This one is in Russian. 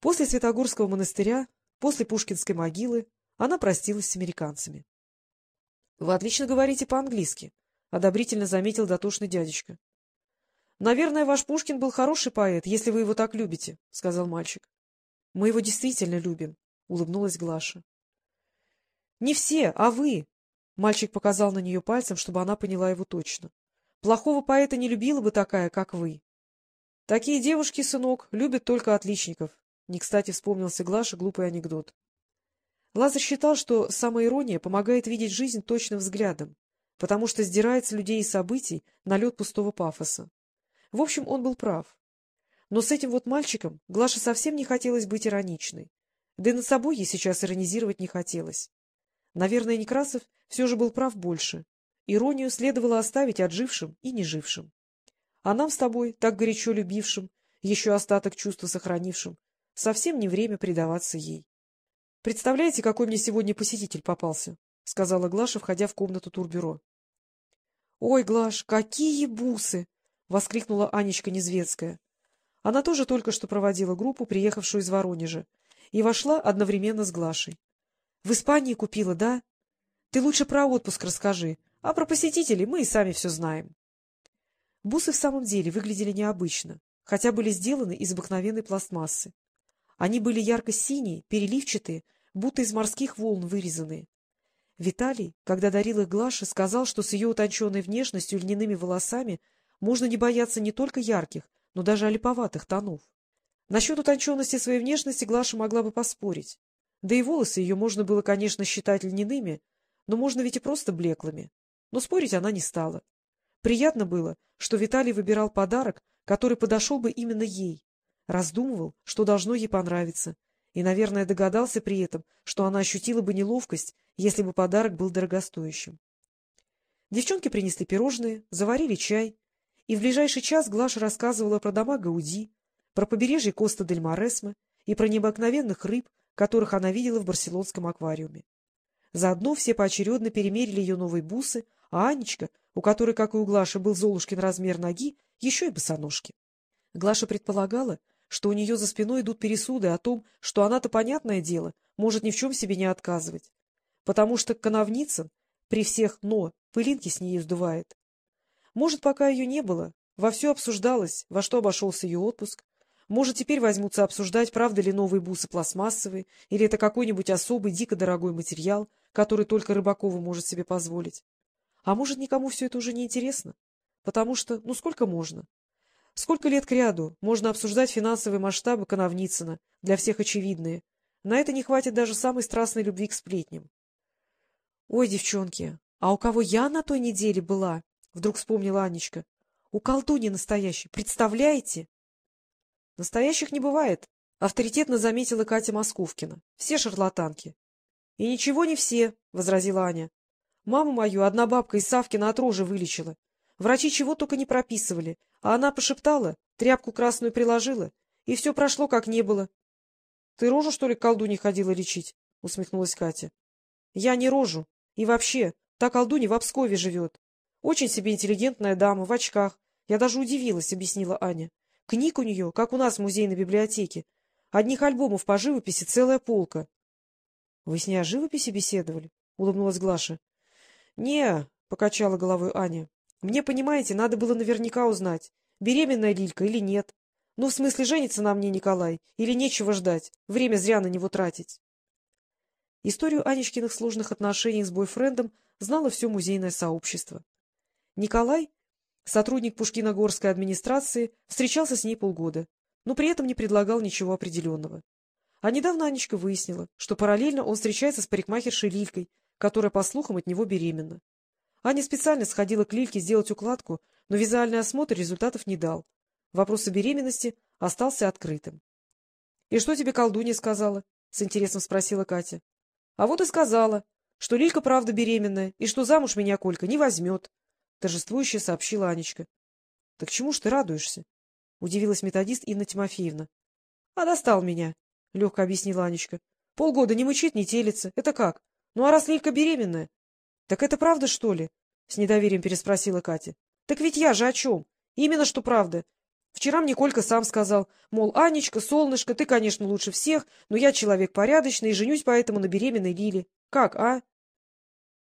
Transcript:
После Святогорского монастыря, после Пушкинской могилы она простилась с американцами. — Вы отлично говорите по-английски, — одобрительно заметил дотошный дядечка. — Наверное, ваш Пушкин был хороший поэт, если вы его так любите, — сказал мальчик. — Мы его действительно любим, — улыбнулась Глаша. — Не все, а вы! — мальчик показал на нее пальцем, чтобы она поняла его точно. — Плохого поэта не любила бы такая, как вы. — Такие девушки, сынок, любят только отличников, не кстати вспомнился Глаше глупый анекдот. Лазарь считал, что самоирония помогает видеть жизнь точным взглядом, потому что сдирает с людей и событий налет пустого пафоса. В общем, он был прав. Но с этим вот мальчиком Глаше совсем не хотелось быть ироничной. Да и над собой ей сейчас иронизировать не хотелось. Наверное, Некрасов все же был прав больше. Иронию следовало оставить отжившим и нежившим. А нам с тобой, так горячо любившим, еще остаток чувства сохранившим, Совсем не время предаваться ей. — Представляете, какой мне сегодня посетитель попался? — сказала Глаша, входя в комнату турбюро. — Ой, Глаш, какие бусы! — воскликнула Анечка Незвецкая. Она тоже только что проводила группу, приехавшую из Воронежа, и вошла одновременно с Глашей. — В Испании купила, да? Ты лучше про отпуск расскажи, а про посетителей мы и сами все знаем. Бусы в самом деле выглядели необычно, хотя были сделаны из обыкновенной пластмассы. Они были ярко-синие, переливчатые, будто из морских волн вырезанные. Виталий, когда дарил их Глаше, сказал, что с ее утонченной внешностью и льняными волосами можно не бояться не только ярких, но даже олиповатых тонов. Насчет утонченности своей внешности Глаша могла бы поспорить. Да и волосы ее можно было, конечно, считать льняными, но можно ведь и просто блеклыми. Но спорить она не стала. Приятно было, что Виталий выбирал подарок, который подошел бы именно ей, Раздумывал, что должно ей понравиться, и, наверное, догадался при этом, что она ощутила бы неловкость, если бы подарок был дорогостоящим. Девчонки принесли пирожные, заварили чай, и в ближайший час Глаша рассказывала про дома Гауди, про побережье Коста-дель-Моресме и про необыкновенных рыб, которых она видела в барселонском аквариуме. Заодно все поочередно перемерили ее новые бусы, а Анечка, у которой, как и у Глаши, был Золушкин размер ноги, еще и босоножки. Глаша предполагала, что у нее за спиной идут пересуды о том, что она-то, понятное дело, может ни в чем себе не отказывать, потому что Коновницын при всех «но» пылинки с ней сдувает. Может, пока ее не было, вовсю обсуждалось, во что обошелся ее отпуск, может, теперь возьмутся обсуждать, правда ли новые бусы пластмассовые, или это какой-нибудь особый, дико дорогой материал, который только Рыбакова может себе позволить. А может, никому все это уже не интересно, потому что, ну сколько можно? Сколько лет кряду можно обсуждать финансовые масштабы Коновницына, для всех очевидные. На это не хватит даже самой страстной любви к сплетням. — Ой, девчонки, а у кого я на той неделе была? — вдруг вспомнила Анечка. — У колдуни настоящей, представляете? — Настоящих не бывает, — авторитетно заметила Катя Московкина. — Все шарлатанки. — И ничего не все, — возразила Аня. — Маму мою одна бабка из Савкина от рожи вылечила. Врачи чего только не прописывали, а она пошептала, тряпку красную приложила, и все прошло, как не было. — Ты рожу, что ли, колдуне ходила лечить? — усмехнулась Катя. — Я не рожу. И вообще, та колдунья в Обскове живет. Очень себе интеллигентная дама, в очках. Я даже удивилась, — объяснила Аня. Книг у нее, как у нас в музейной библиотеке. Одних альбомов по живописи целая полка. — Вы с ней о живописи беседовали? — улыбнулась Глаша. — Не, — покачала головой Аня. Мне, понимаете, надо было наверняка узнать, беременная Лилька или нет. Ну, в смысле, женится на мне Николай, или нечего ждать, время зря на него тратить. Историю Анечкиных сложных отношений с бойфрендом знало все музейное сообщество. Николай, сотрудник Пушкиногорской администрации, встречался с ней полгода, но при этом не предлагал ничего определенного. А недавно Анечка выяснила, что параллельно он встречается с парикмахершей Лилькой, которая, по слухам, от него беременна. Аня специально сходила к Лильке сделать укладку, но визуальный осмотр результатов не дал. Вопрос о беременности остался открытым. — И что тебе колдунья сказала? — с интересом спросила Катя. — А вот и сказала, что Лилька правда беременная, и что замуж меня Колька не возьмет, — торжествующе сообщила Анечка. — Так чему ж ты радуешься? — удивилась методист Инна Тимофеевна. — А достал меня, — легко объяснила Анечка. — Полгода не мычит, не телится. Это как? Ну, а раз Лилька беременная, — Так это правда, что ли? — с недоверием переспросила Катя. — Так ведь я же о чем? Именно что правда. Вчера мне Колька сам сказал, мол, Анечка, солнышко, ты, конечно, лучше всех, но я человек порядочный и женюсь поэтому на беременной Лиле. Как, а?